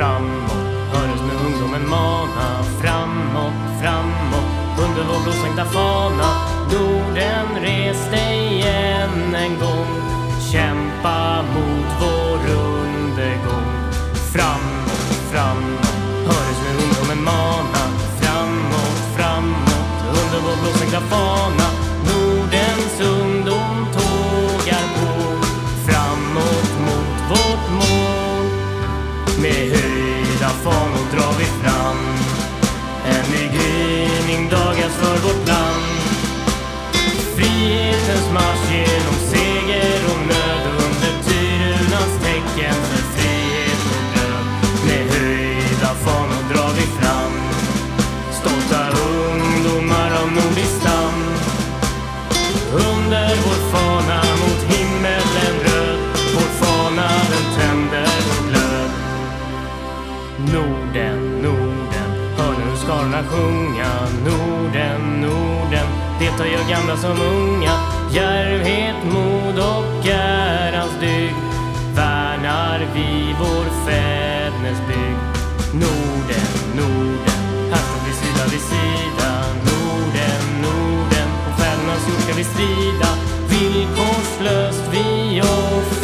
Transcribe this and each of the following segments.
Framåt, framåt, höres ungdomen mana. Framåt, framåt, under vår blåsänkta fana. Norden res dig än en gång. Kämpa mot vår undergång. Framåt, framåt, höres med ungdomen mana. Framåt, framåt, under vår blåsänkta fana. Nordens ungdom tågar på. Framåt mot vårt mål. Med för vårt land. Frihetens marsch genom seger och nöd Under Tyrunas tecken. För frihet och död Med höjda fanor drar vi fram. Stolta ungdomar av nordisk stam. Under vår fana mot himmelen röd. Vår fana den tänder vår glöd Norden, Norden, hör sjunga Norden, Norden, delta jag gamla som unga. Djärvhet, mod och ärans dygd. Värnar vi vår fädernesbygd Norden, Norden, här står vi sida vid sida. Norden, Norden, på fädernas jord ska vi strida. Villkorslöst vi offrar.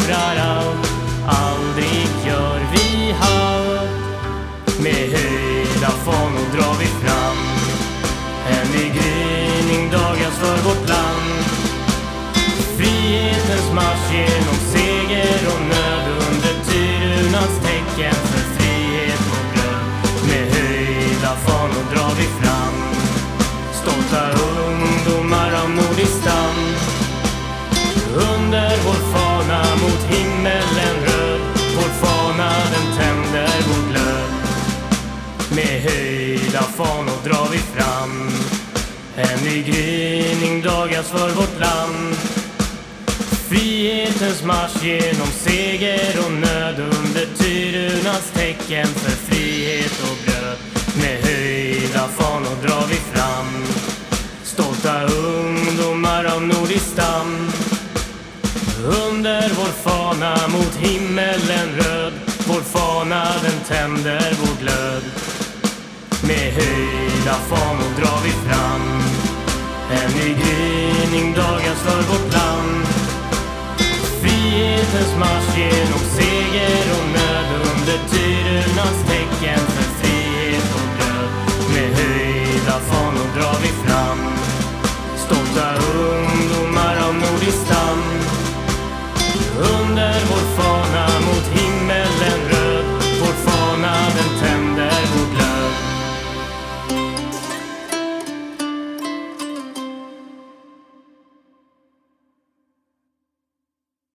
Tyrunans för frihet och grön Med höjda fanor drar vi fram Stolta ungdomar av nordisk stam. Under vår fana mot himmelen röd Vår fana den tänder vår glöd. Med höjda fanor drar vi fram. En ny gryning dagas för vårt land. Frihetens marsch genom seger och nöd under tecken för frihet och bröd. Med höjda fanor drar vi fram Stolta ungdomar av nordisk stam. Under vår fana mot himmelen röd Vår fana den tänder vår glöd. Med höjda fanor drar vi fram En ny gryning dagas för vårt land. Frihetens marsch ger